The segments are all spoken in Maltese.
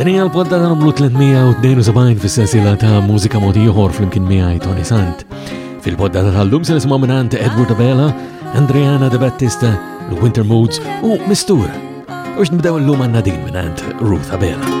Din hija l-poddata numru 372 fis-sensiela ta' mużika modi ieħor flimkien miegħi Tony Sant. Fil-poddata tal-lum se nisimgħu mingħand Edward Abela, Andreana De Battista, Winter Moods u Mistur. U x'nibdew illum għandna din mingħand Ruth Abela.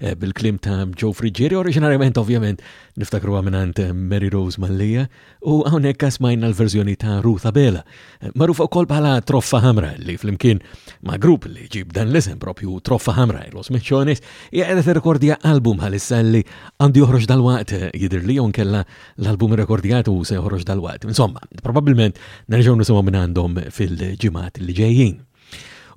Eh, bil-klim ta' Joe Friggieri, oriġinarjament ovvjament niftakru għaminant eh, Mary Rose Mallija, u għawnek smajna l-verżjoni ta' Ruth Abela, eh, marufa kol bħala Troffa Hamra li flimkien ma' grupp li ġib dan l-isem propju Troffa Hamra Los Mechones, jgħedet rekordja album għalissa li għandu joħroġ dal-waqt jidir li kella l-album rekordjat u se joħroġ dal-waqt. Insomma, probabilment nerġaw nisimgħu minn għandhom fil-ġimat li ġejjin.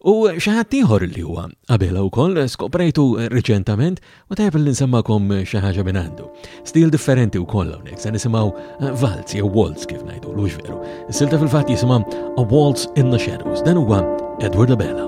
U xi ħadd ieħor li huwa qabilha wkoll skoprejtu riċentament u tajb li nsemmakom xi ħaġa minn għandu. Stil differenti wkoll hawnhekk se nisimgħu eh, valz jew waltz kif ngħidu lux veru. Is-silta fil-fatt jisimha A Waltz in the Shadows. Dan huwa Edward Labella.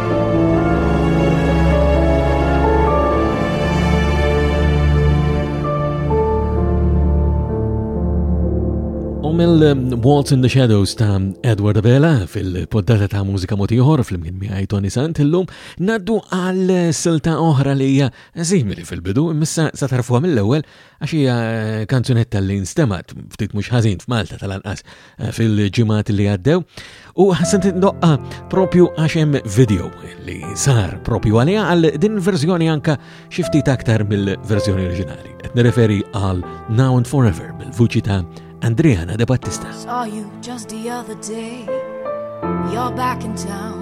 mill-Waltz in the Shadows ta' Edward Abela fil-poddata ta' mużika motiħor fl-mkien miħaj Tony Sant illum naddu għal silta oħra li hija simili fil-bidu imissa sa tarfuha mill-ewwel għax hija kanzunetta li nstemat ftit mhux ħażin f'Malta tal-anqas eh, fil-ġimgħat li għaddew u ħassent indoqqa propju għax hemm video li sar propju għalija għal din verżjoni anka xi ftit aktar mill-verżjoni oriġinali. Qed nirreferi għal Now and Forever bil-vuċi ta' Andriana De Battista. Saw you just the other day. You're back in town.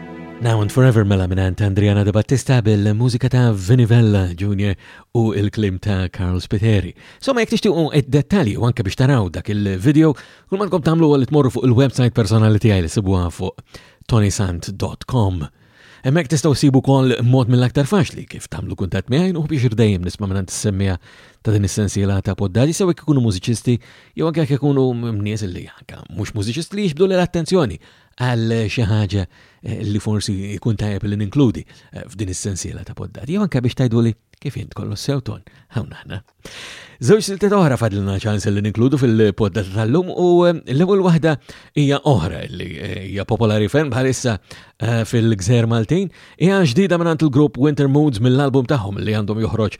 Now and Forever mela minant Andriana De Battista bil-mużika ta' Vinivella Jr. u il-klim ta' Carl Spiteri. Somma jek tixtiqu id-dettalji u anke biex taraw dak il-video, kull ma tkob tamlu għal tmorru fuq il-website personali tiegħi li sibuha fuq tonisant.com. Emmek tistaw sibu kol mod mill-aktar faċli kif tamlu kuntat miegħi u biex irdejjem nisma' minn semmija ta' din is-sensiela ta' poddati sew ikunu mużiċisti jew anke jekk ikunu mnies li anke mhux mużiċisti li jixbdu l-attenzjoni għal xi ħaġa eh, li forsi jkun tajjeb li ninkludi eh, f'din is-sensiela ta' poddati, jew anke biex tajduli kif int kollu sew ton hawn aħna. Żewġ siltiet oħra fadlina ċans li ninkludu fil-poddata tal-lum u eh, l-ewwel waħda hija oħra li hija popolari ferm bħalissa fil-Gżer Maltin hija ġdida minn il-grupp Winter Moods mill-album tagħhom li għandhom joħroġ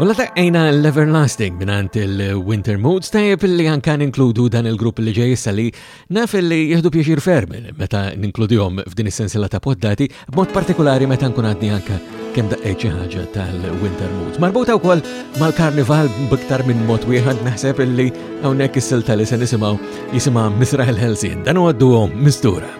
U la taqqajna l-Everlasting minant il-Winter Moods tajjeb li għankan inkludu dan il-grupp li ġej issa li naf li jihdu pieċir ferm meta ninkludihom f'din is-sensila ta' poddati b'mod partikolari meta nkun għadni anka kemm daqqejt xi ħaġa tal-Winter Moods. Marbuta wkoll mal-karnival b'iktar minn mod wieħed naħseb illi hawnhekk is-silta li se nisimgħu jisimha Misrael Helsin dan huwa duo mistura.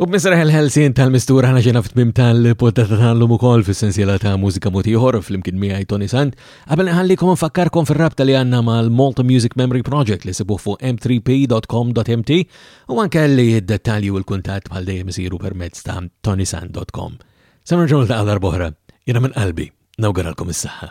U b'misraħ il-ħelsin tal-mistur ħana ġena f'tmim tal-poddata tal-lum ukoll fis-sensiela ta' mużika motiħor fl-imkien miegħi Tony Sand. Qabel nħallikom nfakkarkom fir-rabta li għandna mal-Malta Music Memory Project li sibuh fuq m3p.com.mt u anke li d-dettalji u l-kuntatt bħal dejjem isiru permezz ta' tonysand.com. Sa nerġgħu niltaqgħu darb'oħra, jiena minn qalbi nawguralkom is-saħħa.